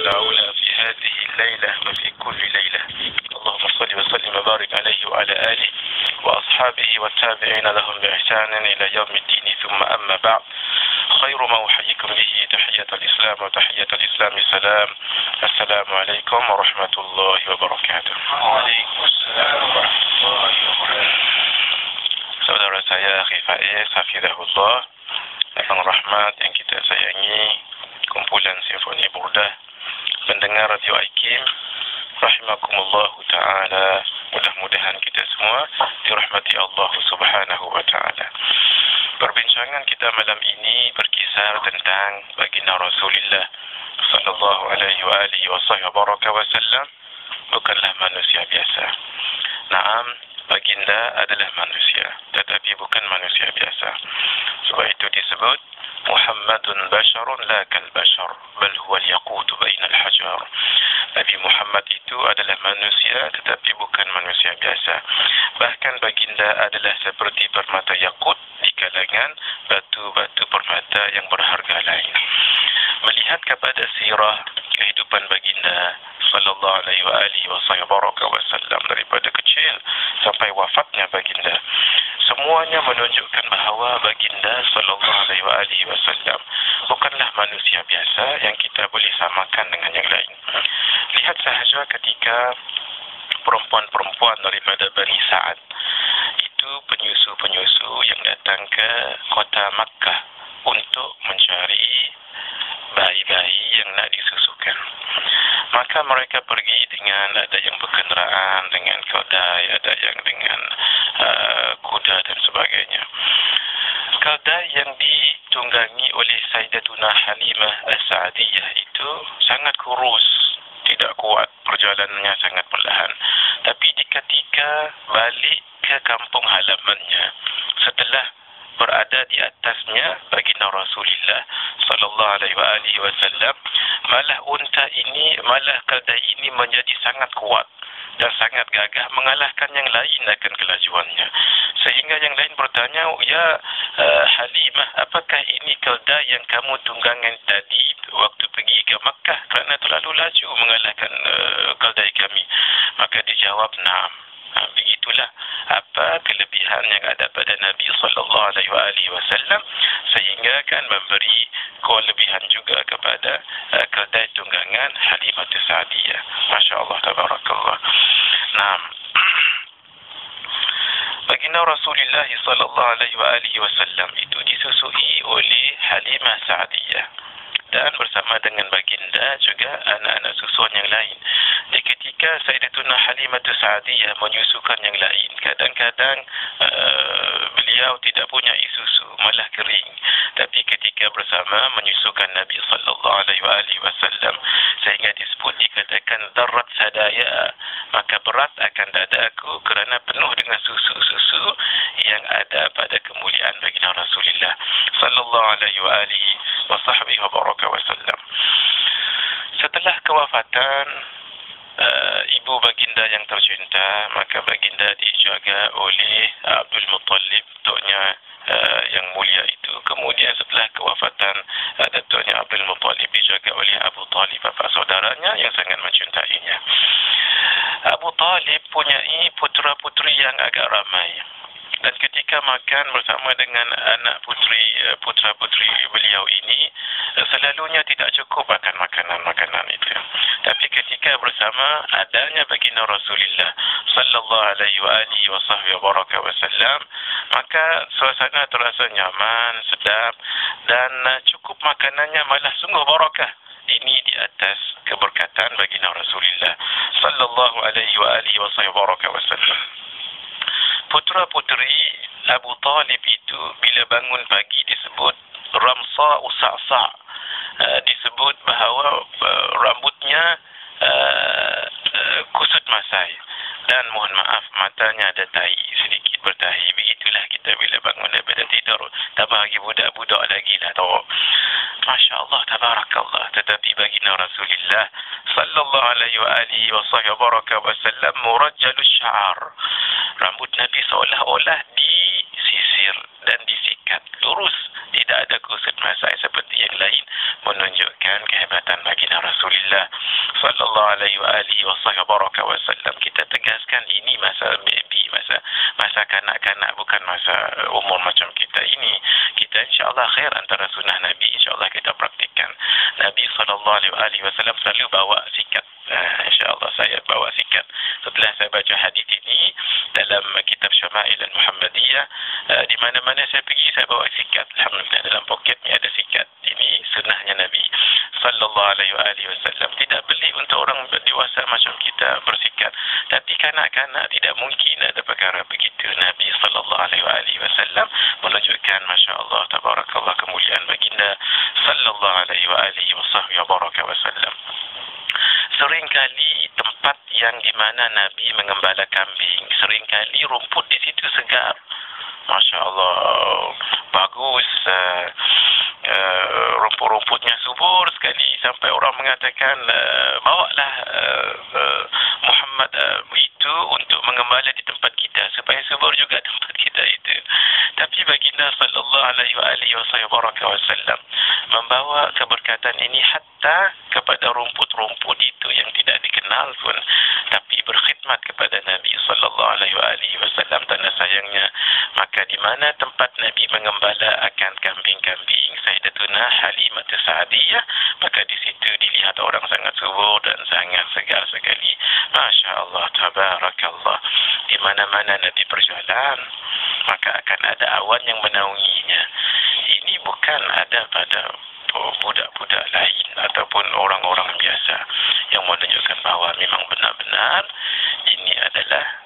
العلا في هذه الليلة وفي كل ليلة. اللهم صل وسلم وبارك عليه وعلى آله وأصحابه والتابعين لهم بإحسان إلى يوم الدين. ثم أما بعد خير ما أحييكم به. تحية الإسلام وتحية الإسلام سلام. السلام عليكم ورحمة الله وبركاته. وعليكم السلام ورحمة الله وبركاته. Saudara saya Akhi Faiz Hafizahullah. Abang Rahmat yang kita sayangi Kumpulan Simfoni Burdah. Pendengar Radio Aikim Rahimakumullah Ta'ala. Mudah-mudahan kita semua Dirahmati Allah Subhanahu Wa Ta'ala. Perbincangan kita malam ini Berkisar tentang Baginda Rasulullah Sallallahu alaihi wa alihi wa wasallam Bukanlah manusia biasa. Naam baginda adalah manusia tetapi bukan manusia biasa. Sebab itu disebut Basharun la kal bashar bal huwa al-yaqut baina al-hajar. Nabi Muhammad itu adalah manusia tetapi bukan manusia biasa. Bahkan baginda adalah seperti permata yakut di kalangan batu-batu permata yang berharga lain. Melihat kepada sirah kehidupan baginda sallallahu alaihi wa alihi wasallam daripada kecil sampai wafatnya baginda semuanya menunjukkan bahawa baginda sallallahu alaihi wa alihi wasallam bukanlah manusia biasa yang kita boleh samakan dengan yang lain lihat sahaja ketika perempuan-perempuan daripada Bani Sa'ad itu penyusu-penyusu yang datang ke kota Makkah untuk mencari bayi-bayi yang nak disusukan. Maka mereka pergi dengan ada yang berkenderaan, dengan kedai, ada yang dengan uh, kuda dan sebagainya. Kedai yang ditunggangi oleh Sayyidatuna Halimah As-Sa'adiyah itu sangat kurus, tidak kuat, perjalanannya sangat perlahan. Tapi ketika balik ke kampung halamannya, setelah berada di atasnya baginda Rasulullah sallallahu alaihi wasallam malah unta ini malah keldai ini menjadi sangat kuat dan sangat gagah mengalahkan yang lain akan kelajuannya. Sehingga yang lain bertanya ya uh, Halimah apakah ini keldai yang kamu tunggangan tadi waktu pergi ke Makkah kerana terlalu laju mengalahkan uh, keldai kami? Maka dijawab nah Ha, begitulah apa kelebihan yang ada pada Nabi sallallahu alaihi wasallam sehingga kan memberi kelebihan juga kepada uh, kedai tunggangan Halimah Sa'diyah. Masya-Allah tabarakallah. Naam. Baginda Rasulullah sallallahu alaihi wasallam itu disusui oleh Halimah Sa'diyah dan bersama dengan baginda juga anak-anak susuan yang lain. Ketika Sayyidatuna Halimah Sa'diyah menyusukan yang lain, kadang-kadang uh, beliau tidak punya susu, malah kering. Tapi ketika bersama menyusukan Nabi sallallahu alaihi wasallam sehingga disebut dikatakan darat sadaya, maka berat akan dadaku kerana penuh dengan susu-susu yang ada pada kemuliaan baginda Rasulullah sallallahu alaihi wasallam wasallam. Setelah kewafatan uh, ibu baginda yang tercinta, maka baginda dijaga oleh Abdul Muttalib, tuanya uh, yang mulia itu. Kemudian setelah kewafatan uh, datuknya Abdul Muttalib dijaga oleh Abu Talib, bapa saudaranya yang sangat mencintainya. Abu Talib punya putra-putri yang agak ramai dan ketika makan bersama dengan anak putri eh, putra putri beliau ini eh, selalunya tidak cukup makan makanan-makanan itu. Tapi ketika bersama adanya baginda Rasulullah sallallahu alaihi wa alihi sahbihi wasallam maka suasana terasa nyaman sedap dan eh, cukup makanannya malah sungguh barakah ini di atas keberkatan baginda Rasulullah sallallahu alaihi wa alihi wasallam putra-puteri Abu Talib itu bila bangun pagi disebut Ramsa Usa'sa uh, disebut bahawa uh, rambutnya uh, uh, kusut masai. Dan mohon maaf matanya ada tahi sedikit bertahi. Begitulah kita bila bangun daripada tidur. Tambah lagi budak-budak lagi lah tahu Masya Allah tabarakallah. Tetapi baginda Rasulullah sallallahu alaihi wasallam murajjalus sya'ar rambut Nabi seolah-olah disisir dan disikat. Lurus. Tidak ada kusut masai seperti yang lain menunjukkan kehebatan baginda Rasulullah sallallahu alaihi wa alihi wasallam kita tegaskan ini masa baby masa masa kanak-kanak bukan masa umur macam kita ini kita insyaallah khair antara sunnah nabi insyaallah kita praktikkan nabi sallallahu alaihi wasallam selalu bawa sikat uh, insyaallah saya bawa sikat setelah saya baca hadis ini dalam kitab Syama'il Al-Muhammadiyah uh, di mana-mana saya pergi saya bawa sikat alhamdulillah dalam poketnya ada sikat ini sunnahnya nabi sallallahu alaihi wasallam tidak beli untuk orang dewasa macam kita bersikat tapi kanak-kanak tidak mungkin ada perkara begitu nabi sallallahu alaihi wasallam menunjukkan masya-Allah tabarakallah kemuliaan baginda sallallahu alaihi wasallam seringkali tempat yang di mana Nabi mengembala kambing, seringkali rumput di situ segar. Masya Allah, bagus. Uh, uh, rumput-rumputnya subur sekali sampai orang mengatakan uh, bawalah uh, uh, Muhammad uh, itu untuk mengembala di tempat kita supaya subur juga tempat kita itu. Tapi baginda sallallahu alaihi wasallam membawa keberkatan ini hatta kepada rumput-rumput itu yang tidak dikenal pun tapi berkhidmat kepada Nabi sallallahu alaihi wasallam tanda sayangnya maka di mana tempat Nabi mengembala akan kambing-kambing Sayyidatuna Halimah Sa'diyah maka di situ dilihat orang sangat subur dan sangat segar sekali. Masya Allah Tabarakallah. Di mana-mana Nabi berjalan maka akan ada awan yang menaunginya. Ini bukan ada pada budak-budak lain ataupun orang-orang biasa. Yang menunjukkan bahawa memang benar-benar ini adalah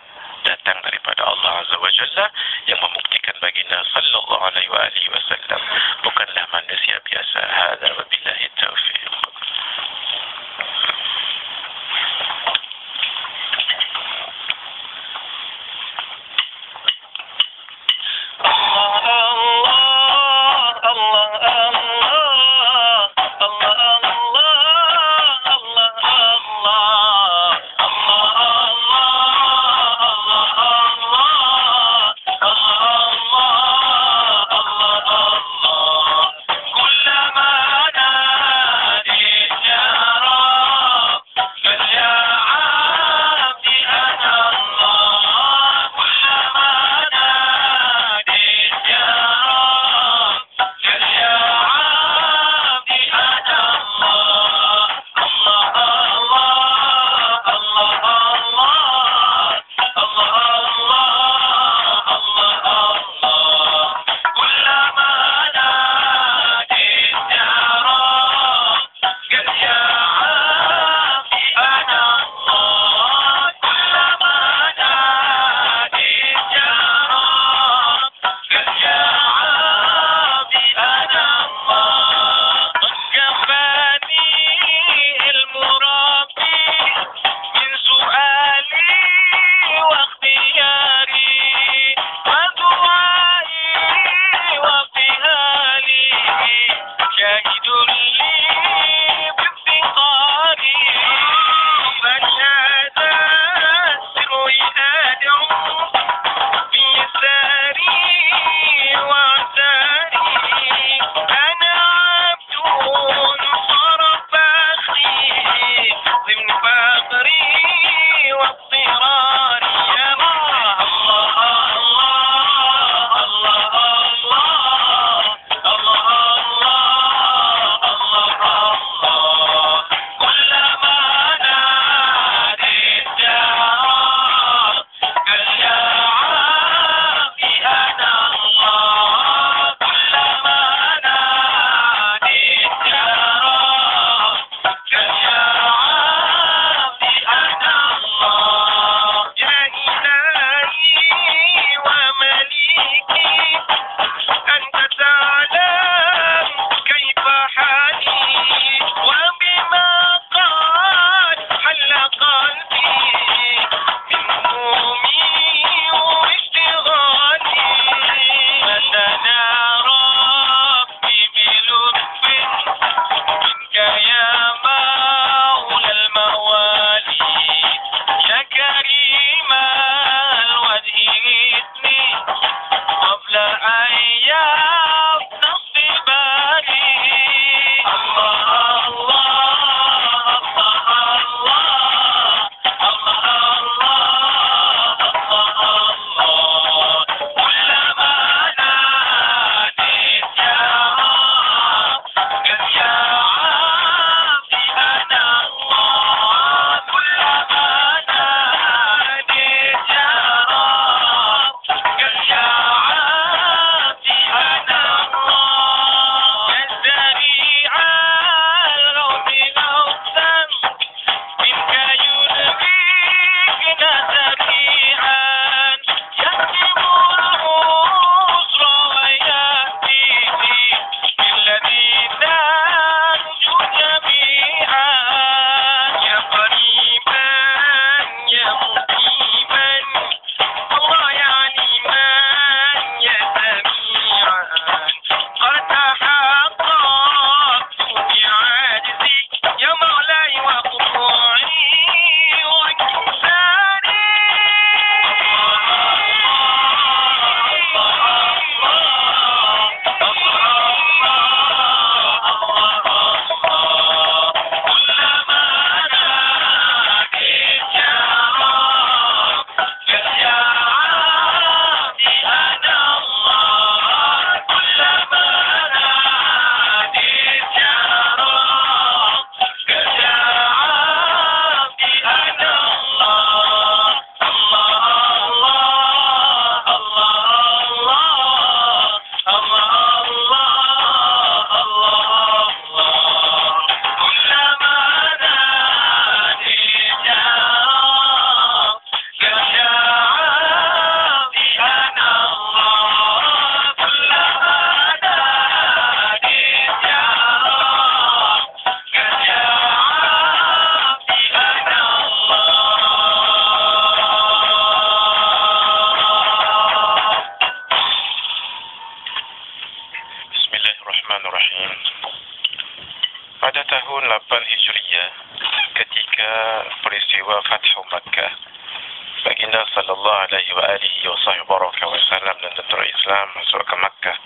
sallallahu alaihi wa alihi wa wasallam dan tentera Islam masuk ke Makkah.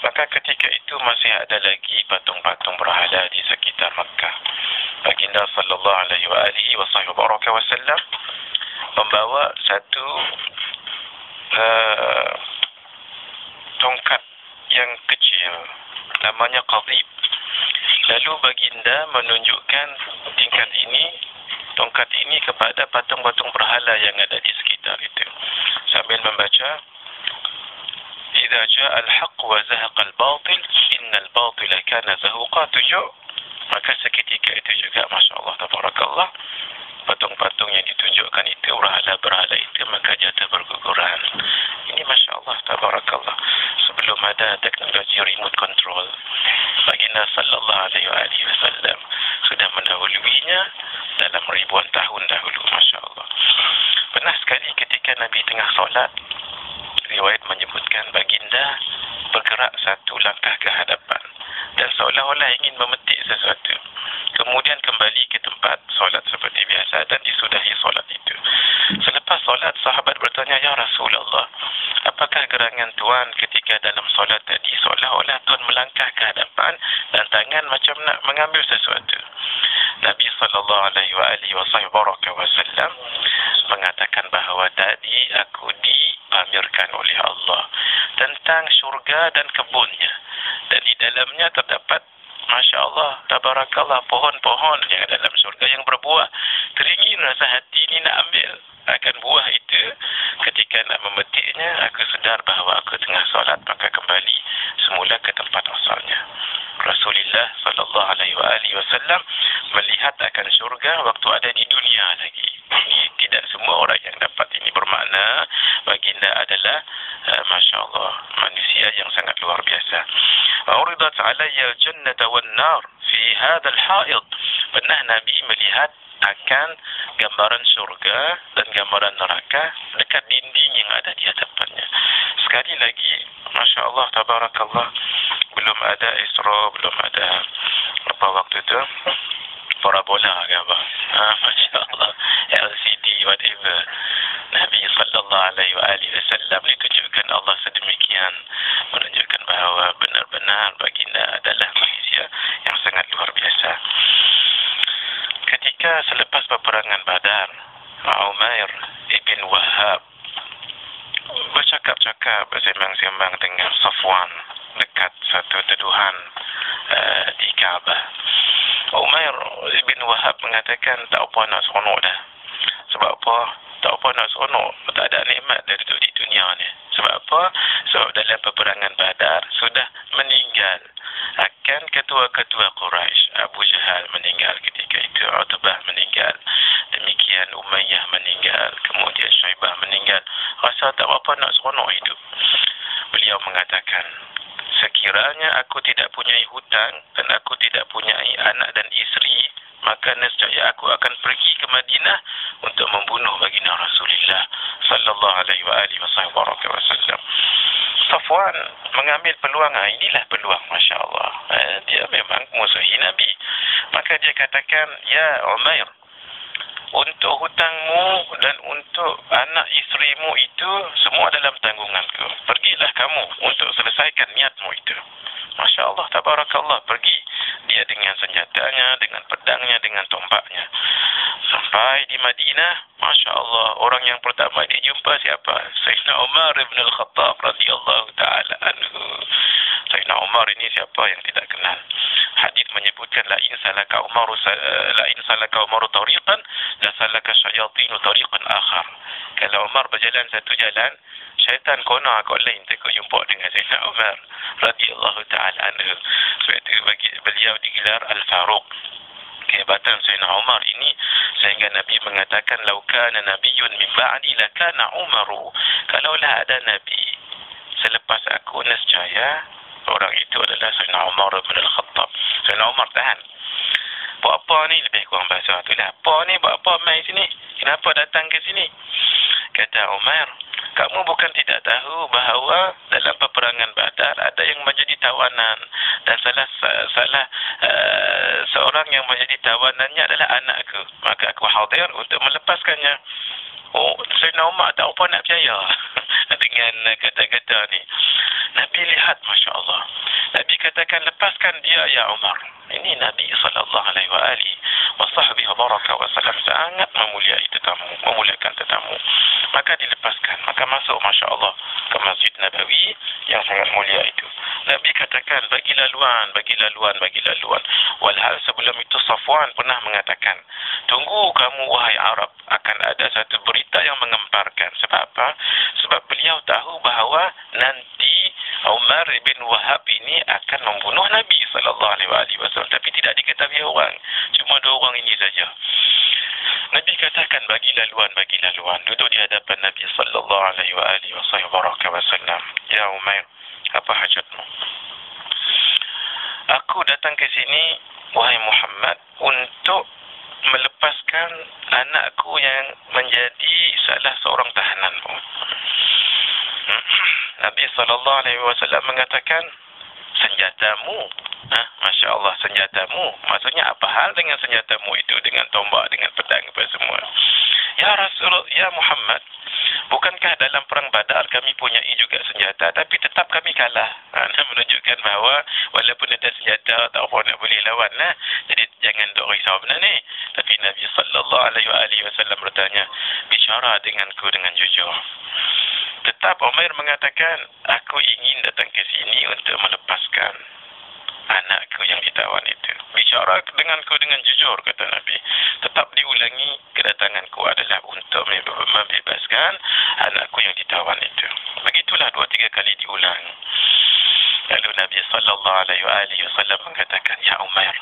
Maka ketika itu masih ada lagi patung-patung berhala di sekitar Makkah. Baginda sallallahu alaihi wa alihi wa wasallam membawa satu uh, tongkat yang kecil. Namanya qadib. Lalu baginda menunjukkan الحق bertanya, Ya Rasulullah, apakah gerangan Tuan ketika dalam solat tadi seolah-olah Tuan melangkah ke hadapan dan tangan macam nak mengambil sesuatu? Nabi sallallahu alaihi wasallam mengatakan bahawa tadi aku dipamerkan oleh Allah tentang syurga dan kebunnya dan di dalamnya terdapat Masya Allah, tabarakallah, pohon-pohon yang dalam surga yang berbuah. Teringin rasa hati ini nak ambil akan buah itu. Ketika nak memetiknya, aku sedar bahawa aku tengah solat, maka kembali semula ke tempat asalnya. Rasulullah sallallahu alaihi wasallam melihat akan syurga waktu ada di dunia lagi. Ini tidak semua orang yang dapat ini bermakna baginda adalah uh, masya-Allah manusia yang sangat luar biasa. Uridat alayya al-jannah wan-nar fi hadha al-ha'id. Pernah Nabi melihat akan gambaran syurga dan gambaran neraka dekat dinding yang ada di hadapannya. Sekali lagi, Masya Allah, Tabarakallah, belum ada Isra, belum ada apa waktu itu, parabola ke apa. Ha, Masya Allah, LCD, whatever. Nabi sallallahu alaihi wa alihi wasallam ditunjukkan Allah sedemikian menunjukkan bahawa benar-benar baginda adalah manusia yang sangat luar biasa ketika selepas peperangan Badar, Umair ibn Wahab bercakap-cakap bersembang-sembang dengan Safwan dekat satu teduhan uh, di Kaabah. Umair ibn Wahab mengatakan tak apa nak seronok dah. Sebab apa? Tak apa nak seronok. Tak ada nikmat dari tu di dunia ni. Sebab apa? Sebab dalam peperangan Badar sudah meninggal akan ketua-ketua Quraisy Abu Jahal meninggal ketika itu Utbah meninggal. Demikian Umayyah meninggal. Kemudian Syaibah meninggal. Rasa tak apa nak seronok hidup. Beliau mengatakan sekiranya aku tidak punya hutang dan aku tidak punya anak dan isteri maka nescaya aku akan pergi ke Madinah untuk membunuh baginda Rasulullah sallallahu alaihi wa alihi wasallam. Safwan mengambil peluang ah, inilah peluang masya-Allah. Eh, dia memang musuhi Nabi. Maka dia katakan, "Ya Umair, untuk hutangmu dan untuk anak isterimu itu semua dalam tanggunganku. Pergilah kamu untuk selesaikan niatmu itu." Masya Allah, tabarakallah, pergi dia dengan senjatanya, dengan pedangnya, dengan tombaknya. Sampai di Madinah, Masya Allah, orang yang pertama dia jumpa siapa? Sayyidina Umar ibn al-Khattab radhiyallahu ta'ala anhu. Sayyidina Umar ini siapa yang tidak kenal? Hadis menyebutkan la in salaka Umar la in salaka Umar tariqan la salaka syayatin tariqan akhar. Kalau Umar berjalan satu jalan, syaitan kona kau lain tak kau jumpa dengan Sayyidina Umar radhiyallahu taala anhu. Sebab itu bagi beliau digelar Al-Faruq. Kehebatan Sayyidina Umar ini sehingga Nabi mengatakan laukana nabiyyun min ba'di lakana Umaru. Kalaulah ada nabi selepas aku nescaya orang itu adalah Sayyidina Umar bin Al-Khattab. Sayyidina Umar tahan. Buat apa ni lebih kurang bahasa tu lah. Apa ni buat apa main sini? Kenapa datang ke sini? Kata Umar, kamu bukan tidak tahu bahawa dalam peperangan Badar ada yang menjadi tawanan dan salah salah uh, seorang yang menjadi tawanannya adalah anakku. Maka aku hadir untuk melepaskannya. Oh, Sayyidina Umar tak apa nak percaya dengan kata-kata ni. Nabi lihat, Masya Allah. Nabi katakan, lepaskan dia, ya Umar. Ini Nabi sallallahu alaihi wa alihi wa sahbihi baraka wa salam sangat memuliai tetamu, memuliakan tetamu. Maka dilepaskan, maka masuk Masya Allah ke Masjid Nabawi yang sangat mulia itu. Nabi katakan, bagi laluan, bagi laluan, bagi laluan. Walhal sebelum itu Safwan pernah mengatakan, tunggu kamu wahai Arab, akan ada satu berita yang mengemparkan. Sebab apa? Sebab beliau tahu bahawa nanti Umar bin Wahab ini akan membunuh Nabi sallallahu alaihi wasallam tapi tidak diketahui orang. Cuma dua orang ini saja. Katakan bagi laluan bagi laluan duduk di hadapan Nabi sallallahu alaihi wasallam. Ya Umar, apa hajatmu? Aku datang ke sini wahai Muhammad untuk melepaskan anakku yang menjadi salah seorang tahananmu. Nabi sallallahu alaihi wasallam mengatakan senjatamu ha? Masya Allah senjatamu maksudnya apa hal dengan senjatamu itu dengan tombak dengan pedang apa semua Ya Rasul Ya Muhammad bukankah dalam perang badar kami punya juga senjata tapi tetap kami kalah ha? menunjukkan bahawa walaupun ada senjata tak apa nak boleh lawan lah jadi jangan duk risau benar ni tapi Nabi sallallahu alaihi wasallam bertanya bicara denganku dengan jujur Tetap Umar mengatakan, aku ingin datang ke sini untuk melepaskan anakku yang ditawan itu. Bicara denganku dengan jujur, kata Nabi. Tetap diulangi, kedatanganku adalah untuk membebaskan anakku yang ditawan itu. Begitulah dua tiga kali diulang. Lalu Nabi sallallahu alaihi wasallam mengatakan, "Ya Umar,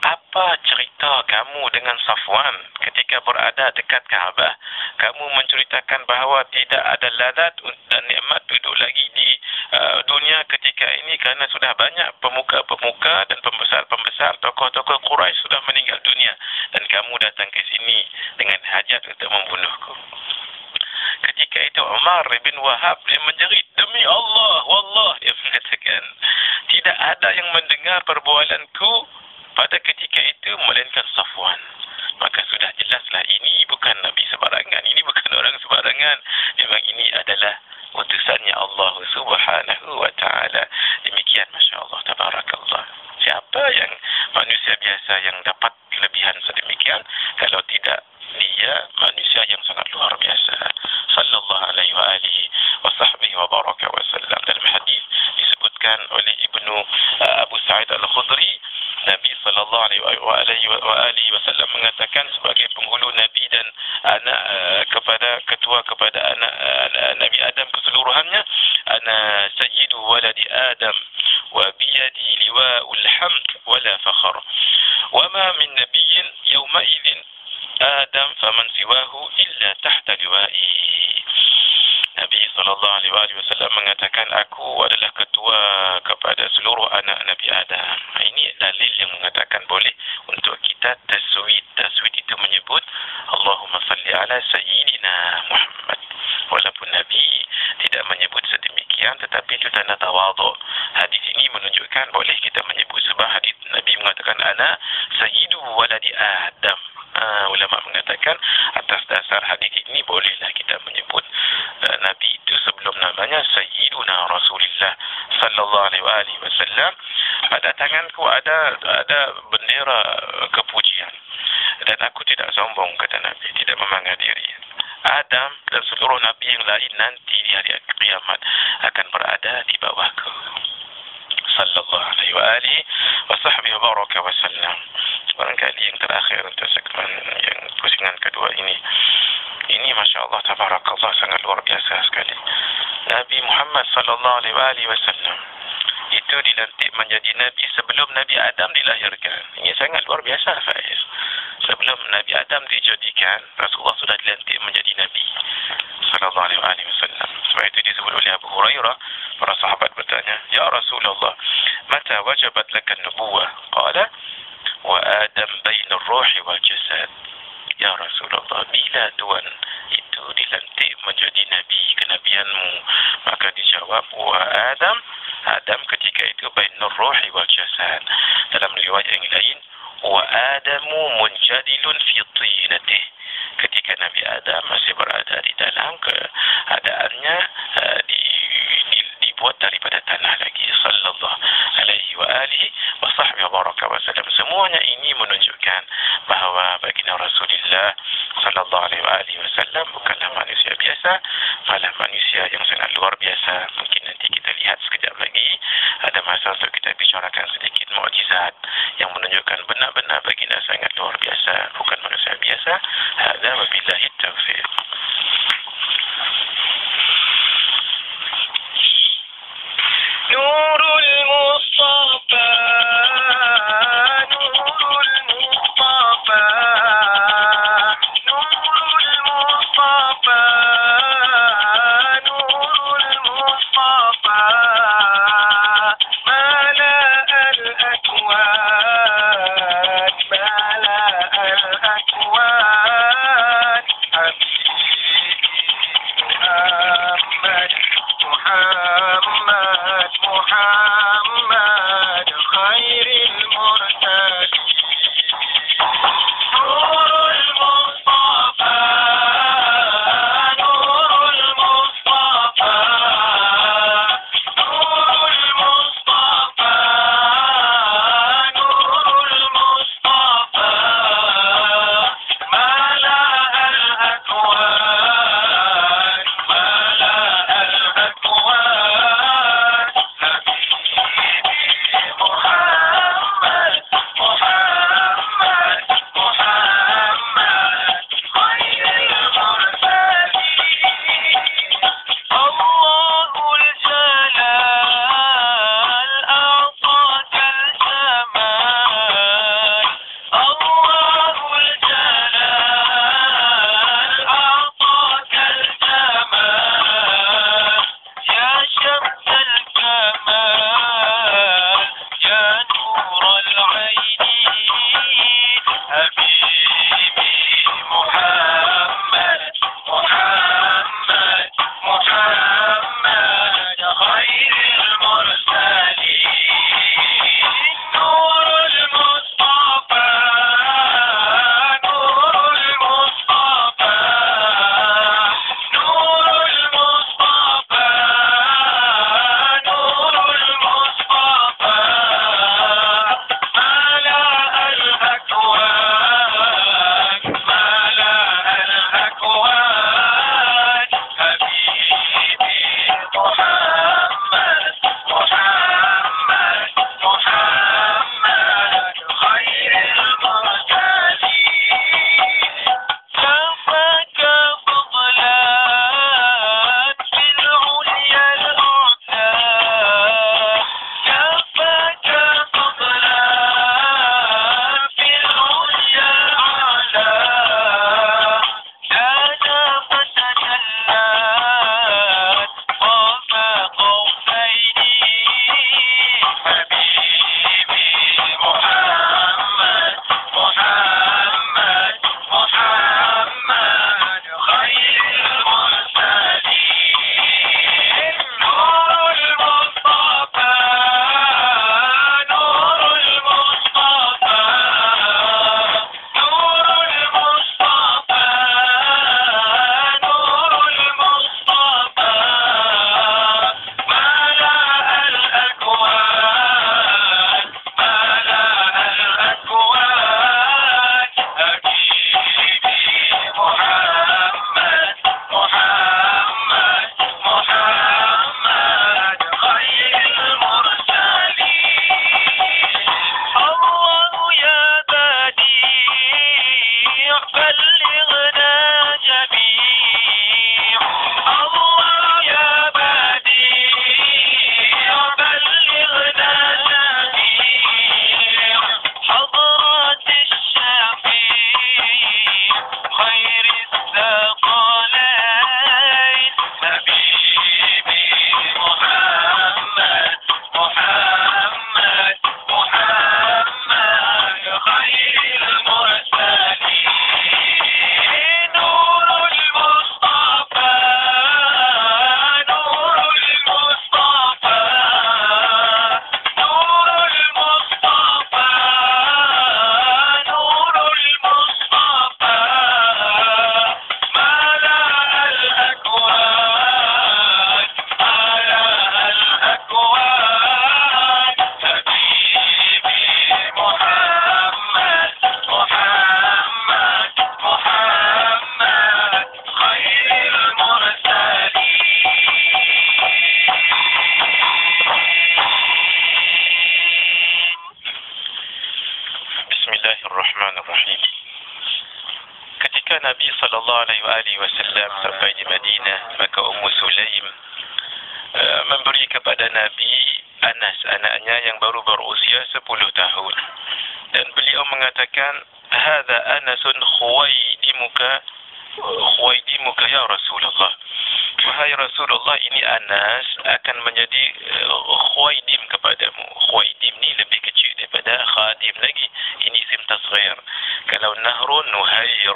apa cerita kamu dengan Safwan ketika berada dekat Kaabah? Kamu menceritakan bahawa tidak ada ladat dan nikmat duduk lagi di uh, dunia ketika ini kerana sudah banyak pemuka-pemuka dan pembesar-pembesar tokoh-tokoh Quraisy sudah meninggal dunia dan kamu datang ke sini dengan hajat untuk membunuhku." Ketika itu Umar bin Wahab dia menjerit demi Allah wallah dia mengatakan tidak ada yang mendengar perbualanku pada ketika itu melainkan Safwan. Maka sudah jelaslah ini bukan Nabi sebarangan ini bukan orang sebarangan. Memang ini adalah utusannya Allah subhanahu wa ta'ala. Demikian Masya Allah tabarakallah. Siapa yang manusia biasa yang dapat kelebihan sedemikian kalau tidak dia manusia yang sangat luar biasa. Sallallahu alaihi wa alihi wa sahbihi wa baraka wa sallam. Dalam hadis disebutkan oleh Ibnu uh, Abu Sa'id Al-Khudri Nabi sallallahu alaihi wa alihi wa wasallam mengatakan sebagai penghulu nabi dan anak uh, kepada ketua kepada anak uh, Nabi Adam keseluruhannya ana sayyidu waladi Adam wa biyadi liwa'ul hamd wala fakhr wa ma min nabiyyin yawma idzin Adam faman siwahu illa tahta liwa'i Nabi sallallahu alaihi wasallam mengatakan aku adalah ketua kepada seluruh anak Nabi Adam. Ini dalil yang mengatakan boleh untuk kita taswid. Taswid itu menyebut Allahumma salli ala sayyidina Muhammad. Walaupun Nabi tidak menyebut sedemikian tetapi itu tanda tawaduk. Hadis ini menunjukkan boleh kita menyebut sebab hadis Nabi mengatakan ana sayyidu waladi Adam. Uh, ulama mengatakan atas dasar hadis ini bolehlah kita menyebut namanya Sayyiduna Rasulullah sallallahu alaihi wasallam pada tanganku ada ada bendera kepujian. Dan aku tidak sombong kata Nabi tidak memangah diri. Adam dan seluruh Nabi yang lain nanti di hari kiamat akan berada di bawahku. Sallallahu alaihi wa alihi wa sahbihi baraka wa sallam. Barangkali yang terakhir untuk segmen yang pusingan kedua ini. Ini Masya Allah Tabarakallah sangat luar biasa sekali Muhammad sallallahu alaihi wa sallam itu dilantik menjadi Nabi sebelum Nabi Adam dilahirkan. Ini sangat luar biasa Faiz. Sebelum Nabi Adam dijadikan Rasulullah sudah dilantik menjadi Nabi sallallahu alaihi wasallam. Sebab itu disebut oleh Abu Hurairah para sahabat bertanya ya Rasulullah mata wajabat laka nubuwah sallallahu alaihi wasallam bukanlah manusia biasa malah manusia yang sangat luar biasa. Mungkin nanti kita lihat sekejap lagi ada masa untuk kita bicarakan sedikit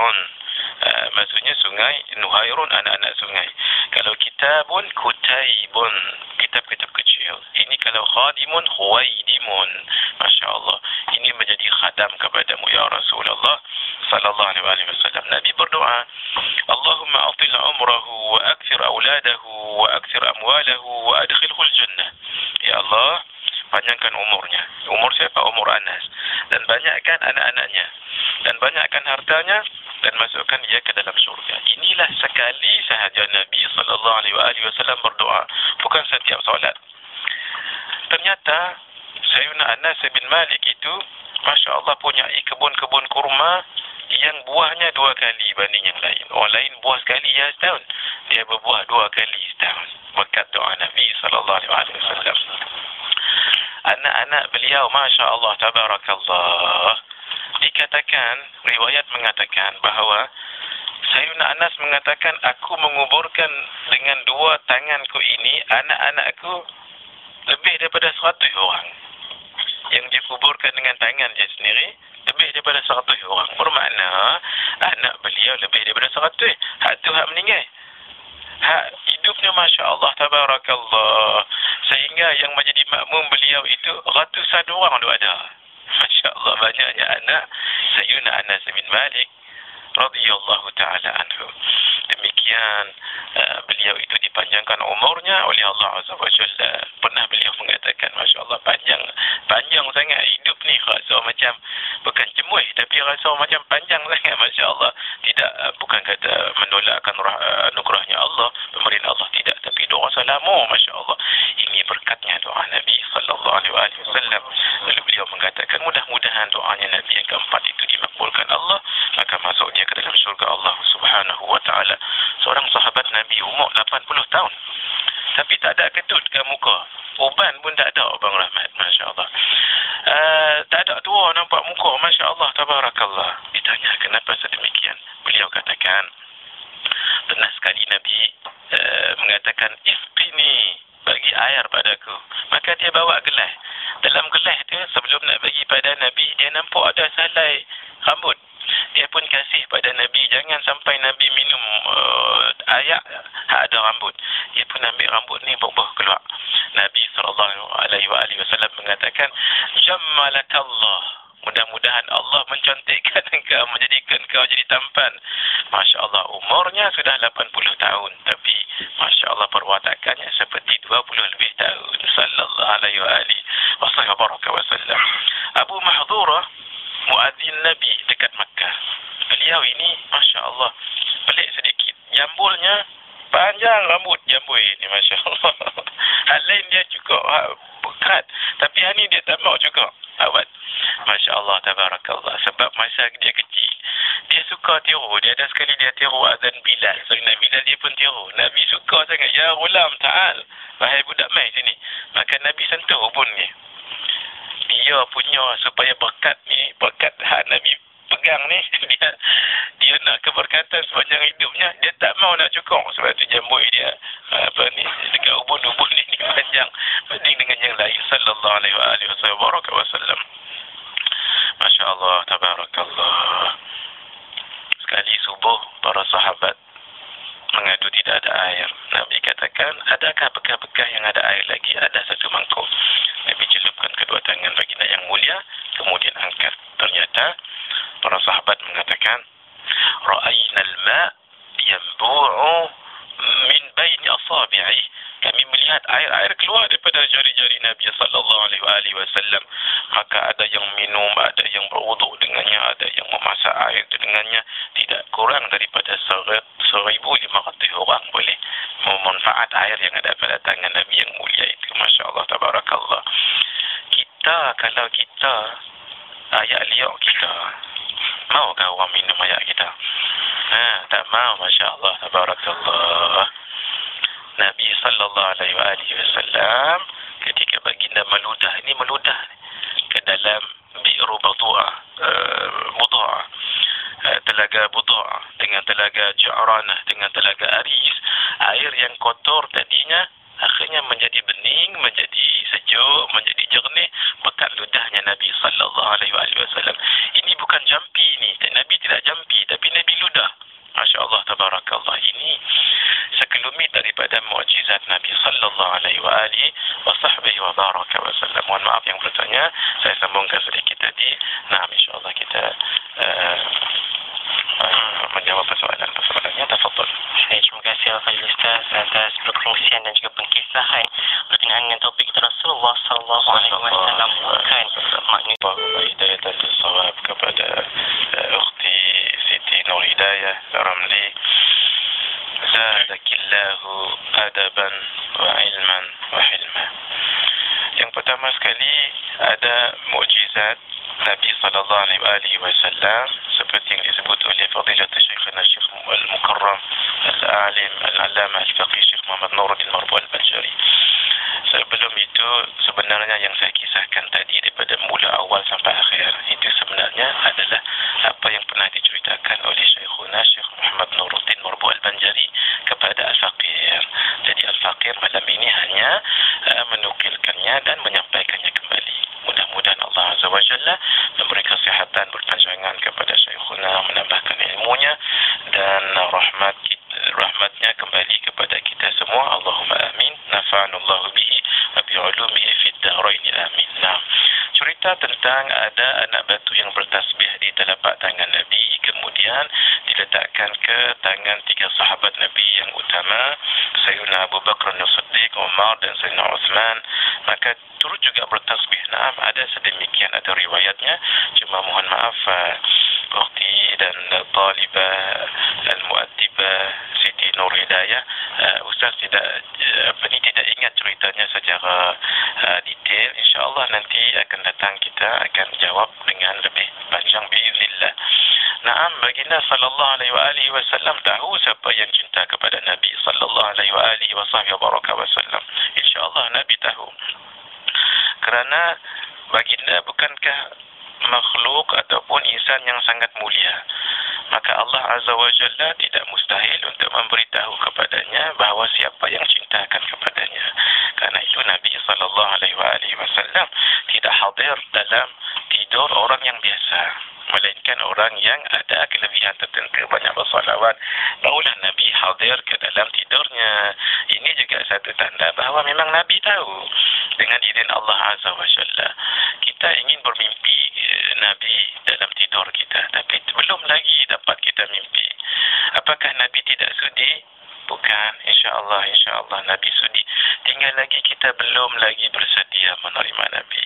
nuhairun uh, maksudnya sungai nuhairun anak-anak sungai. Kalau kitabun kutaibun kitab-kitab kecil. Ini kalau khadimun huwaidimun. Masya Allah. Ini menjadi khadam kepadamu ya Rasulullah. Sallallahu alaihi wasallam. Nabi berdoa Allahumma atil umrahu wa akthir auladahu wa akthir amwalahu wa adkhilhu al-jannah ya Allah panjangkan umurnya. Umur siapa? Umur Anas. Dan banyakkan anak-anaknya. Dan banyakkan hartanya dan masukkan dia ke dalam syurga. Inilah sekali sahaja Nabi sallallahu alaihi wasallam berdoa, bukan setiap solat. Ternyata Sayyidina Anas bin Malik itu Masya Allah punya kebun-kebun kurma yang buahnya dua kali banding yang lain. Orang lain buah sekali ya setahun. Dia berbuah dua kali setahun. Berkat doa Nabi wasallam. Anak-anak beliau Masya Allah Tabarakallah dikatakan riwayat mengatakan bahawa Sayyidina Anas mengatakan aku menguburkan dengan dua tanganku ini anak-anakku lebih daripada 100 orang. Yang dikuburkan dengan tangan dia sendiri lebih daripada 100 orang. Bermakna anak beliau lebih daripada 100 hak tu hak meninggal. Hak hidupnya Masya Allah Tabarakallah. Sehingga yang menjadi makmum beliau itu ratusan orang tu ada Masya Allah banyaknya anak Sayyidina Anas bin Malik radhiyallahu taala anhu. Demikian uh, beliau itu dipanjangkan umurnya oleh Allah Jalla. Pernah beliau mengatakan masya-Allah panjang panjang sangat hidup ni rasa macam bukan cemuih tapi rasa macam panjang sangat masya-Allah. Tidak uh, bukan kata menolakkan uh, anugerahnya Allah, pemberian Allah tidak tapi doa salamu masya-Allah. Ini berkatnya doa Nabi sallallahu alaihi wasallam. Lalu beliau mengatakan mudah-mudahan doanya Nabi yang keempat itu dimakbulkan Allah maka masuknya ke dalam syurga Allah Subhanahu wa taala. Seorang sahabat Nabi umur 80 tahun. Tapi tak ada ketut ke muka. Uban pun tak ada Abang Rahmat. Masya Allah. Uh, tak ada tua nampak muka. Masya Allah. Tabarakallah. Ditanya kenapa sedemikian. Beliau katakan. Pernah sekali Nabi uh, mengatakan. Isqini bagi air padaku. Maka dia bawa gelas. Dalam gelas tu sebelum nak bagi pada Nabi. Dia nampak ada salai rambut dia pun kasih pada Nabi jangan sampai Nabi minum uh, ayak ada rambut. Dia pun ambil rambut ni bubuh keluar. Nabi SAW mengatakan jammalakallah mudah-mudahan Allah mencantikkan engkau menjadikan engkau jadi tampan. Masya Allah umurnya sudah 80 tahun tapi Masya Allah perwatakannya seperti 20 lebih tahun. Sallallahu alaihi wa sallam. Abu Mahdurah muadzin Nabi dekat Makkah. Beliau ini Masya Allah pelik sedikit. Jambulnya panjang rambut jambul ini Masya Allah. Hal lain dia cukup berat. Tapi hari ini dia tak mau juga awat. Masya Allah tabarakallah. Sebab masa dia kecil. Dia suka tiru. Dia ada sekali dia tiru azan Bilal. So Nabi Bilal dia pun tiru. Nabi suka sangat. Ya ulam ta'al. Wahai budak mai sini. Maka Nabi sentuh ubunnya dia punya supaya berkat ni berkat hak Nabi pegang ni dia dia nak keberkatan sepanjang hidupnya dia tak mau nak cukup sebab tu jambul dia apa ni dekat ubun-ubun ni, ni panjang banding dengan yang lain sallallahu alaihi wasallam Masya Allah tabarakallah sekali subuh para sahabat mengadu tidak ada air. Nabi katakan, adakah bekah-bekah yang ada air lagi? Ada satu mangkuk. Nabi kedua tangan baginda yang mulia, kemudian angkat. Ternyata, para sahabat mengatakan, Ra'ayna al-ma' yambu'u min baini asabi'i. Kami melihat air-air keluar daripada jari-jari Nabi sallallahu alaihi wasallam. Maka ada yang minum ada yang berwuduk dengannya ada yang memasak air dengannya. Tidak kurang daripada 1500 orang boleh memanfaat air yang ada pada tangan Nabi yang mulia itu. masya-Allah tabarakallah. Kita kalau kita ayat liok kita maukah orang minum ayat kita ha? pertama, Masya Allah, Tabarakallah. Nabi Sallallahu Alaihi Wasallam ketika baginda meludah, ini meludah ke dalam bi'ru budu'ah, uh, budu'ah, uh, telaga budu'ah, dengan telaga ja'ranah, dengan telaga aris, air yang kotor tadinya akhirnya menjadi bening, menjadi sejuk, menjadi jernih berkat ludahnya Nabi sallallahu alaihi wasallam. Ini bukan jampi ini. Nabi tidak jampi tapi Nabi ludah. Masya-Allah tabarakallah. Ini sekelumit daripada mukjizat Nabi sallallahu alaihi wa alihi wa sahbihi wa baraka wasallam. Mohon maaf yang bertanya, saya sambungkan sedikit tadi. Nah, insya-Allah kita uh, uh, menjawab persoalan-persoalannya. Tafadhol. Terima kasih Al-Fadil Ustaz atas perkongsian dan juga pengkisahan berkenaan dengan topik kita Rasulullah sallallahu alaihi wasallam bukan makna Allahumma hidayatan sawab kepada uh, ukhti Siti Nur Hidayah Ramli zadakillahu adaban wa ilman wa hilma yang pertama sekali ada mukjizat Nabi sallallahu alaihi wasallam seperti yang disebut oleh Fadilat Al-Allamah Al-Faqih Syekh Muhammad Nuruddin Marbu Al-Banjari sebelum itu sebenarnya yang saya kisahkan tadi daripada mula awal sampai akhir itu sebenarnya adalah apa yang pernah diceritakan oleh Syekhuna Syekh Muhammad Nuruddin Marbu Al-Banjari kepada Al-Faqir jadi Al-Faqir malam ini hanya uh, menukilkannya dan menyampaikannya kembali mudah-mudahan Allah Azza wa Jalla memberi kesihatan berpanjangan kepada Syekhuna menambahkan ilmunya dan rahmat rahmatnya kembali kepada kita semua Allahumma nafa'anallahu bihi wa bi'ulumihi fid darain amin. Nah cerita tentang ada anak batu yang bertasbih di telapak tangan Nabi kemudian diletakkan ke tangan tiga sahabat Nabi yang utama Sayyidina Abu Bakar As-Siddiq Umar dan Sayyidina Uthman maka turut juga bertasbih nah ada sedemikian ada riwayatnya cuma mohon maaf uh, ukhti dan uh, talibah al-muaddibah Siti Nur Hidayah uh, Ustaz tidak uh, apa ni tidak ingat ceritanya secara uh, detail insyaallah nanti akan datang kita akan jawab dengan lebih panjang biiznillah Naam baginda sallallahu alaihi wa alihi wasallam tahu siapa yang cinta kepada Nabi sallallahu alaihi wa alihi wasallam insyaallah Nabi tahu kerana baginda bukankah makhluk ataupun insan yang sangat mulia maka Allah Azza wa Jalla tidak mustahil untuk memberitahu kepadanya bahawa siapa yang cintakan kepadanya karena itu Nabi sallallahu alaihi wasallam tidak hadir dalam tidur orang yang biasa melainkan orang yang ada kelebihan tertentu banyak bersolawat barulah Nabi hadir ke dalam tidurnya ini juga satu tanda bahawa memang Nabi tahu dengan izin Allah Azza wa Jalla kita ingin bermimpi eh, Nabi dalam tidur kita tapi belum lagi dapat kita mimpi apakah Nabi tidak sudi? Bukan. Insyaallah insyaallah. Nabi sudi. Tinggal lagi kita belum lagi bersedia menerima Nabi.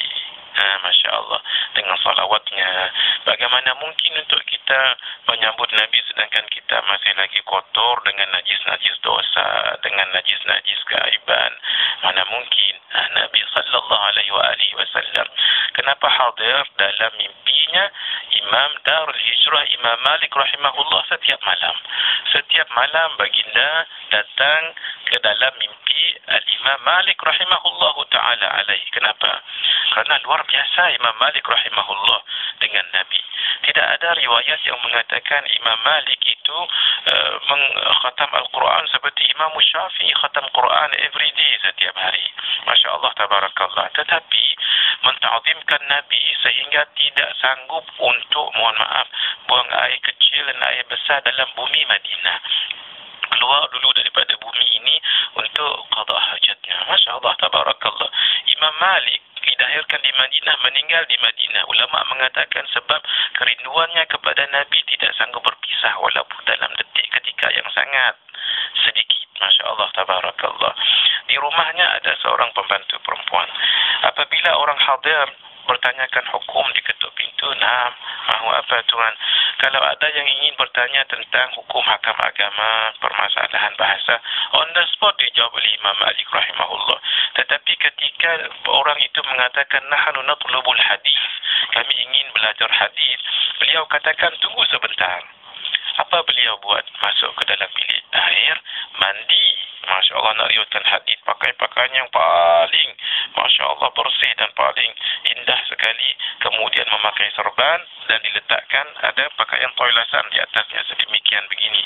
Ha, Masya Allah Dengan salawatnya. Bagaimana mungkin untuk kita Menyambut Nabi sedangkan kita Masih lagi kotor dengan najis-najis dosa Dengan najis-najis keaiban? Mana mungkin? Ha, Nabi Sallallahu Alaihi Wasallam. Kenapa hadir dalam mimpinya Imam Darul Hijrah Imam Malik Rahimahullah setiap malam Setiap malam baginda Datang ke dalam mimpi Al-Imam Malik Rahimahullah Ta'ala alaihi Kenapa? Kerana luar biasa Imam Malik rahimahullah dengan Nabi. Tidak ada riwayat yang mengatakan Imam Malik itu uh, mengkhatam Al-Quran seperti Imam Syafi'i khatam Quran every day setiap hari. Masya Allah, tabarakallah. Tetapi menta'zimkan Nabi sehingga tidak sanggup untuk, mohon maaf, buang air kecil dan air besar dalam bumi Madinah keluar dulu daripada bumi ini untuk qada hajatnya. Masya Allah, tabarakallah. Imam Malik dilahirkan di Madinah, meninggal di Madinah. Ulama mengatakan sebab kerinduannya kepada Nabi tidak sanggup berpisah walaupun dalam detik ketika yang sangat sedikit. Masya Allah, tabarakallah. Di rumahnya ada seorang pembantu perempuan. Apabila orang hadir bertanyakan hukum di ketuk pintu, nah, mahu apa tuan? Kalau ada yang ingin bertanya tentang hukum hakam agama, permasalahan bahasa, on the spot dijawab oleh Imam Malik rahimahullah. Tetapi ketika orang itu mengatakan, nahanu natlubul hadis, kami ingin belajar hadis, beliau katakan, tunggu sebentar. Apa beliau buat? Masuk ke dalam bilik air, mandi. Masya Allah nak riwayatkan hadis pakai pakaian yang paling Masya Allah bersih dan paling indah sekali. Kemudian memakai serban dan diletakkan ada pakaian toilasan di atasnya sedemikian begini.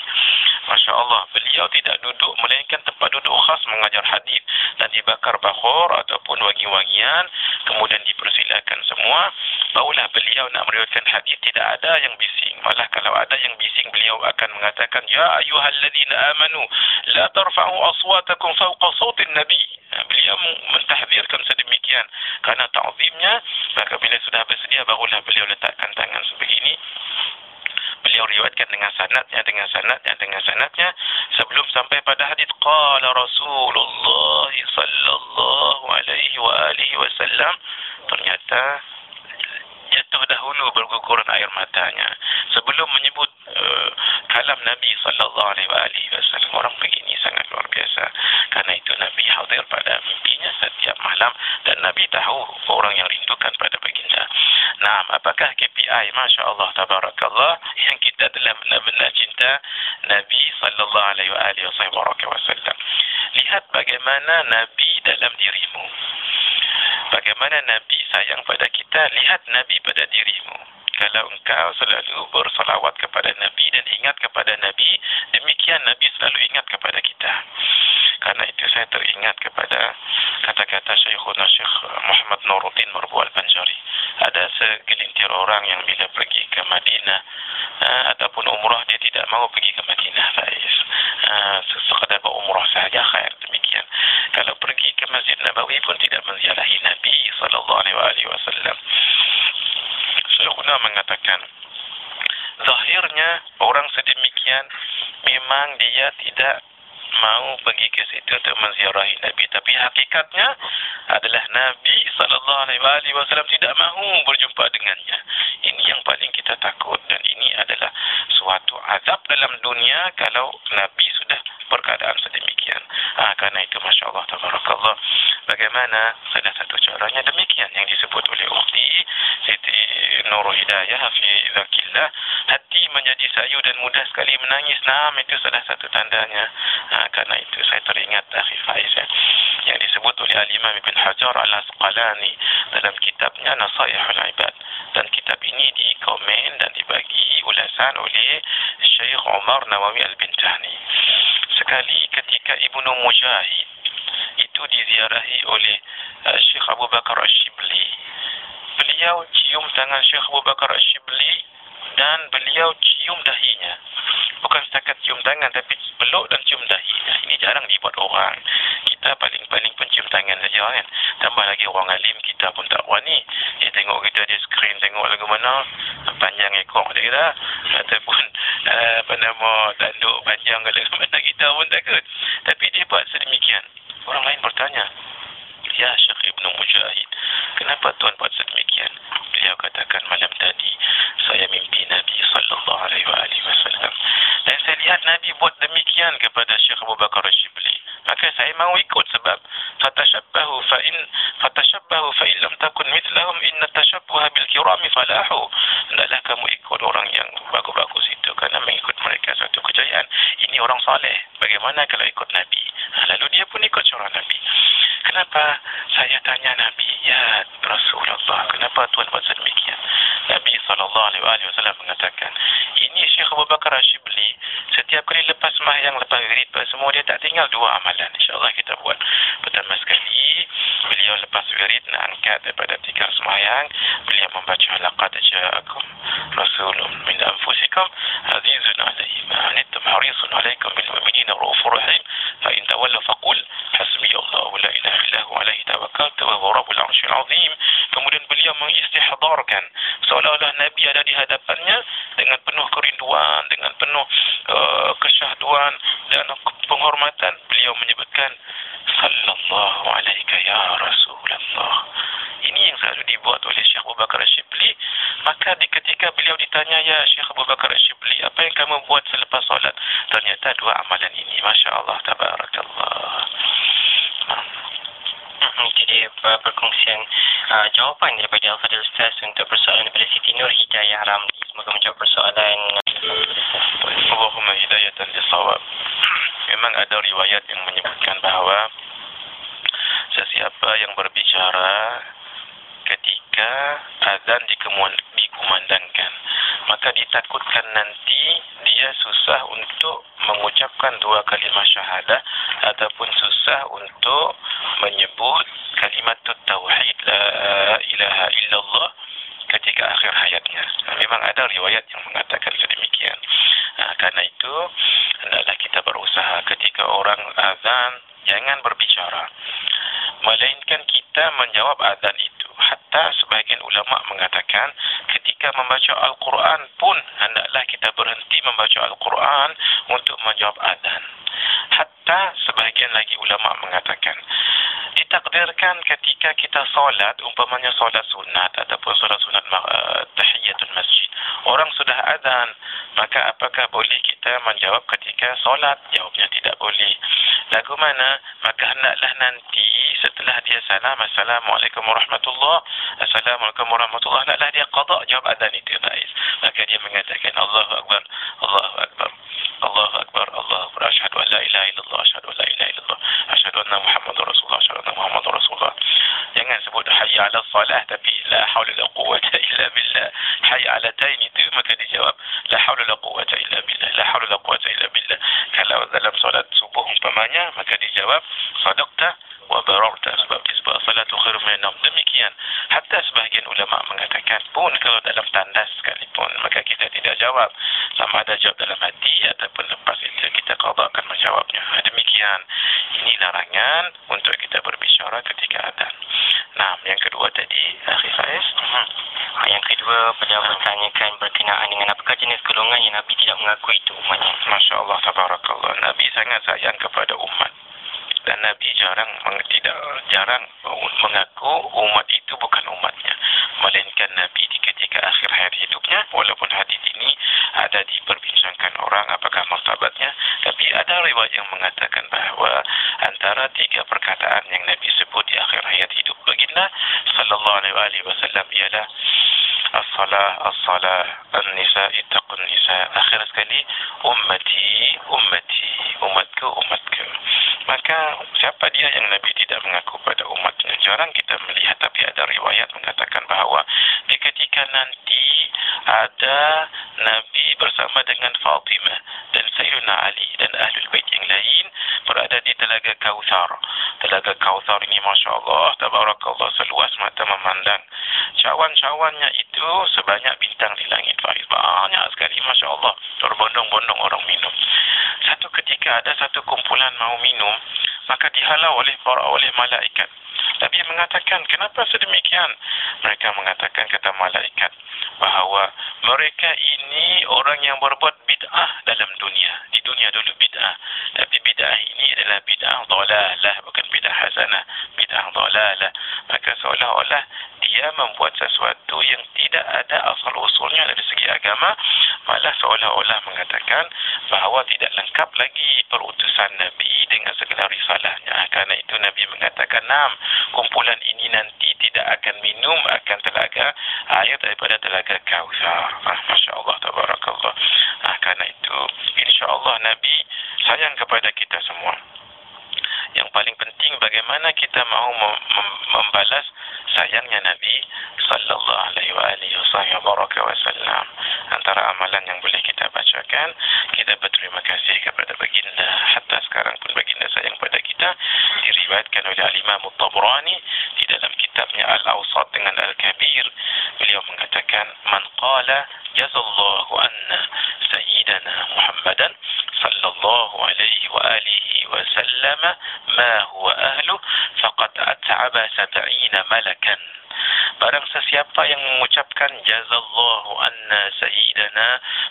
Masya Allah beliau tidak duduk melainkan tempat duduk khas mengajar hadis dan dibakar bakhor ataupun wangi-wangian kemudian dipersilakan semua barulah beliau nak meriwayatkan hadis tidak ada yang bising malah kalau ada yang bising beliau akan mengatakan ya ayyuhalladzina amanu la tarfa'u aswatakum fawqa sautin nabi ha, beliau mentahdirkan sedemikian. Kerana ta'zimnya maka bila sudah bersedia barulah beliau letakkan tangan sebegini. Beliau riwayatkan dengan sanadnya dengan sanadnya dengan sanadnya. Sebelum sampai pada hadis qala Rasulullah sallallahu alaihi wa alihi wasallam ternyata jatuh dahulu berguguran air matanya. Sebelum menyebut uh, kalam Nabi sallallahu alaihi wasallam. Orang begini sangat luar biasa. Karena itu Nabi hadir pada mimpinya setiap malam dan Nabi tahu orang yang rindukan pada baginda. Nah apakah KPI Masya Allah tabarakallah yang kita telah benar-benar cinta Nabi sallallahu alaihi wasallam. Lihat bagaimana Nabi dalam dirimu. Bagaimana Nabi sayang pada kita, lihat Nabi pada dirimu. Kalau engkau selalu bersalawat kepada Nabi dan ingat kepada Nabi, demikian Nabi selalu ingat kepada kita. Karena itu saya teringat kepada kata-kata Syekhuna Syekh Muhammad Nuruddin Marbu Al-Banjari. Ada segelintir orang yang bila pergi ke Madinah uh, ataupun umrah dia tidak mau pergi ke Madinah. Faiz. Uh, sekadar berumrah sahaja khair demikian. Kalau pergi ke Masjid Nabawi pun tidak menziarahi Nabi wasallam. Syekhuna mengatakan zahirnya orang sedemikian memang dia tidak mau pergi ke situ untuk menziarahi Nabi. Tapi hakikatnya adalah Nabi wasallam tidak mahu berjumpa dengannya. Ini yang paling kita takut dan ini adalah suatu azab dalam dunia kalau Nabi sudah berkeadaan sedemikian. Ah karena itu masya-Allah tabarakallah. Bagaimana? Salah satu caranya demikian yang disebut oleh Ukhti Siti Nur Hidayah fi Zakillah. Hati menjadi sayu dan mudah sekali menangis. Nah itu salah satu tandanya. Ha, kerana itu saya teringat akhir Faiz ya. yang disebut oleh Al-Imam Ibn Hajar Al-Asqalani dalam kitabnya Nasaihul Ibad dan kitab ini dikomen dan dibagi ulasan oleh Syekh Umar Nawawi Al-Bintani sekali ketika Ibnu Mujahid itu diziarahi oleh uh, Syekh Abu Bakar Ash-Shibli beliau cium tangan Syekh Abu Bakar Ash-Shibli dan beliau cium dahinya bukan setakat cium tangan tapi peluk dan cium dahi. Ini jarang dibuat orang. Kita paling-paling pun cium tangan saja kan. Tambah lagi orang alim kita pun tak berani. Dia tengok kita di skrin tengok lagu mana panjang ekor dia kata ataupun uh, apa nama tanduk panjang ke lagu mana kita pun takut. Tapi dia buat sedemikian. Orang lain bertanya, Ya Syekh Ibn Mujahid, kenapa Tuan buat sedemikian? Beliau katakan malam tadi, saya mimpi Nabi Sallallahu Alaihi Wasallam. Dan saya lihat Nabi buat demikian kepada Syekh Abu Bakar Shibli. Maka saya mau ikut sebab fatashabbahu fa in fatashabbahu fa in lam takun mithlahum inna tashabbuha bil kirami falahu. Hendaklah kamu ikut orang yang bagus-bagus itu kerana mengikut mereka suatu kejayaan. Ini orang saleh. Bagaimana kalau ikut Nabi? Lalu dia pun ikut syurah Nabi. Kenapa saya tanya Nabi, ya Rasulullah, kenapa Tuhan buat sedemikian? Nabi SAW mengatakan, ini Syekh Abu Bakar Ashibli, setiap kali lepas sembahyang, lepas wirid, semua, dia tak tinggal dua amalan. InsyaAllah kita buat. Pertama sekali, beliau lepas wirid nak angkat daripada tiga sembahyang, beliau membaca laqad ja'akum rasulun min anfusikum azizun alaihi ma'anittum harisun alaikum bil mu'minina ra'ufur rahim fa in tawalla faqul hasbi Allah la ilaha illahu alaihi tawakkaltu wa huwa rabbul arsyil azim. Kemudian beliau mengistihdharkan seolah-olah nabi ada di hadapannya dengan penuh kerinduan dengan penuh uh, kesyahduan dan penghormatan beliau menyebutkan sallallahu alaihi ya rasulullah ini yang selalu dibuat oleh Syekh Abu Bakar Shibli maka di ketika beliau ditanya ya Syekh Abu Bakar Shibli apa yang kamu buat selepas solat ternyata dua amalan ini Masya Allah Tabarakallah jadi perkongsian uh, jawapan daripada Al-Fadil Ustaz untuk persoalan daripada Siti Nur Hidayah Ramli. Semoga menjawab persoalan. riwayat yang menyebutkan bahawa sesiapa yang berbicara ketika azan dikumandangkan maka ditakutkan nanti dia susah untuk mengucapkan dua kalimah syahadah ataupun susah untuk menyebut kalimat tauhid la ilaha illallah ketika akhir hayatnya. Memang ada riwayat yang mengatakan sedemikian. Nah, karena itu hendaklah kita berusaha ketika orang azan jangan berbicara melainkan kita menjawab azan itu hatta sebahagian ulama mengatakan ketika membaca Al-Quran pun hendaklah kita berhenti membaca Al-Quran untuk menjawab azan hatta sebahagian lagi ulama mengatakan ditakdirkan ketika kita solat umpamanya solat sunat ataupun solat sunat uh, tahiyatul masjid orang sudah azan maka apakah boleh kita menjawab ketika solat? Jawabnya tidak boleh. Lagu mana? Maka hendaklah nanti setelah dia salam assalamualaikum warahmatullah. Assalamualaikum warahmatullah. Hendaklah dia qada jawab azan itu Faiz maka dia mengatakan Allahu akbar Allahu akbar Allahu akbar Allahu akbar. Asyhadu an la ilaha illallah asyhadu an la ilaha illallah asyhadu anna muhammadar rasulullah asyhadu anna muhammadar rasulullah. Jangan sebut hayya ala salah tapi la haula la quwwata illa billah. Hayya ala tain itu maka dijawab la haula la quwwata illa billah la haula la quwwata illa billah. Kalau dalam solat subuh umpamanya maka dijawab sadaqta bararta sebab sebab salatu khairu min demikian. Hatta sebahagian ulama mengatakan pun kalau dalam tandas sekalipun maka kita tidak jawab. Sama ada jawab dalam hati ataupun lepas itu kita qadakan menjawabnya. Ha, demikian. Ini larangan untuk kita berbicara ketika adhan nah yang kedua tadi akhi Faiz. Uh-huh. yang kedua pada bertanyakan berkenaan dengan apakah jenis golongan yang Nabi tidak mengaku itu umatnya. Masya Allah Tabarakallah. Nabi sangat sayang kepada umat dan Nabi jarang tidak jarang mengaku umat itu bukan umatnya. Melainkan Nabi di ketika akhir hayat hidupnya walaupun hadis ini ada diperbincangkan orang apakah martabatnya tapi ada riwayat yang mengatakan bahawa antara tiga perkataan yang Nabi sebut di akhir hayat hidup baginda sallallahu alaihi wasallam ialah as-salah as-salah an-nisa ittaqun nisa akhir sekali ummati ummati umatku umatku maka siapa dia yang Nabi tidak mengaku pada umatnya jarang kita melihat tapi ada riwayat mengatakan bahawa di ketika nanti ada Nabi bersama dengan Fatimah dan Sayyidina Ali dan Ahlul Bait yang lain berada di Telaga Kautsar. Telaga Kautsar ini Masya Allah, Tabarakallah seluas mata memandang. Cawan-cawannya itu sebanyak bintang di langit Faiz. Banyak sekali Masya Allah. Berbondong-bondong orang minum. Satu ketika ada satu kumpulan mau minum, maka dihalau oleh para oleh malaikat. Nabi mengatakan, kenapa sedemikian? Mereka mengatakan, kata malaikat, bahawa mereka ini orang yang berbuat bid'ah dalam dunia. Di dunia dulu bid'ah. Tapi bid'ah ini adalah bid'ah dolalah, bukan bid'ah hasanah. Bid'ah dolalah. Maka seolah-olah dia membuat sesuatu yang tidak ada asal-usulnya dari segi agama. Malah seolah-olah mengatakan bahawa tidak lengkap lagi perutusan Nabi dengan segala risalahnya. Karena itu Nabi mengatakan, Nam, kumpulan ini nanti tidak akan minum akan telaga air daripada telaga Kautsar. Ah, Masya Allah, Tabarakallah. Ah, karena itu, insya Allah Nabi sayang kepada kita semua. Yang paling penting bagaimana kita mahu mem mem membalas sayangnya Nabi sallallahu alaihi wa alihi wasallam. Antara amalan yang boleh kita bacakan, kita berterima kasih kepada baginda. Hatta sekarang pun baginda sayang pada kita. Diriwayatkan oleh Al-Imam Tabrani di dalam kitabnya Al-Awsat dengan Al-Kabir. Beliau mengatakan, "Man qala jazallahu anna sayyidana Muhammadan sallallahu alaihi wa alihi wa sallama ma huwa ahlu faqad at'aba sab'ina malakan." Barang sesiapa yang mengucapkan jazallahu anna sayyidana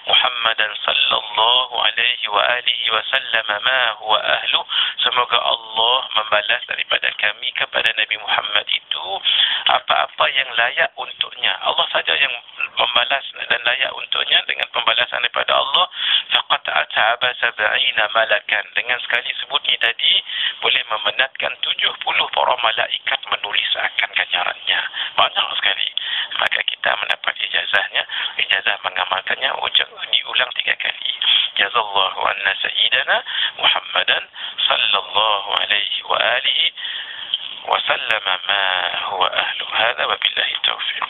Muhammadan sallallahu alaihi wa alihi wa sallam ma huwa ahlu? Semoga Allah membalas daripada kami kepada Nabi Muhammad itu apa-apa yang layak untuknya. Allah saja yang membalas dan layak untuknya dengan pembalasan daripada Allah. Qad at'aba sab'ina malakan. Dengan sekali sebut ni tadi boleh memenatkan 70 para malaikat menulis akan ganjarannya banyak sekali maka kita mendapat ijazahnya ijazah mengamalkannya ucap diulang tiga kali jazallahu anna sayyidana muhammadan sallallahu alaihi wa alihi وسلم ما هو أهله هذا وبالله التوفيق